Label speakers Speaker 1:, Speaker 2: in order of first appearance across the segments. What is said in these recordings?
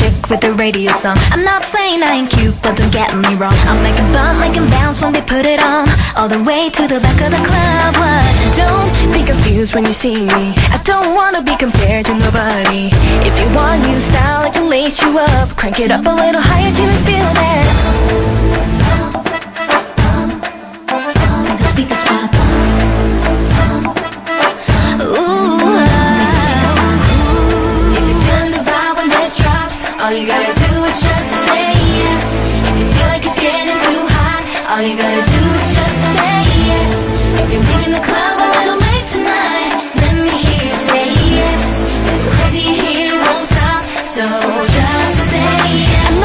Speaker 1: with the radio song. I'm not saying I ain't cute, but don't get me wrong. I'm making bump, making bounce when they put it on. All the way to the back of the club. What?
Speaker 2: Don't be confused when you see me. I don't wanna be compared to nobody. If you want new style, I can lace you up. Crank it up a little higher till you feel that. All you gotta do is just say yes. If you feel like it's getting too hot, all you gotta do is just say yes. If you're leaving the club a little late tonight, let me hear you say yes. It's crazy here, won't stop, so just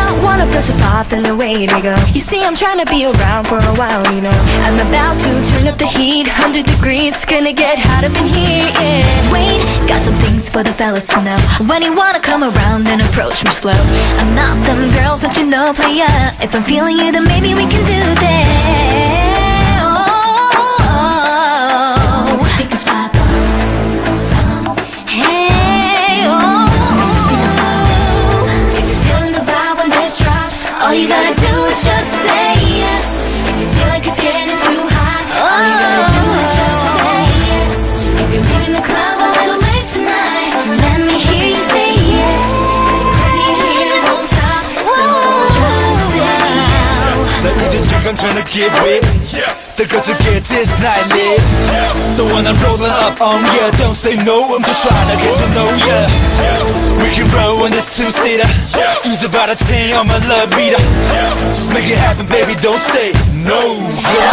Speaker 2: not one of those who then away to go. You see, I'm trying to be around for a while, you know. I'm about to turn up the heat, 100 degrees, gonna get hot up in here, yeah.
Speaker 1: Wait, got some things for the fellas to know. When you wanna come around, then approach me slow. I'm not them girls that you know, player. If I'm feeling you, then maybe we can do that.
Speaker 2: You gotta do
Speaker 3: 나 이제 지금 trying to get with The good to get this night lit So when I'm rolling up on ya Don't say no, I'm just trying to get to know ya We can roll on this two-seater Use about a 10 on my love meter Just make it happen, baby, don't say no Girl,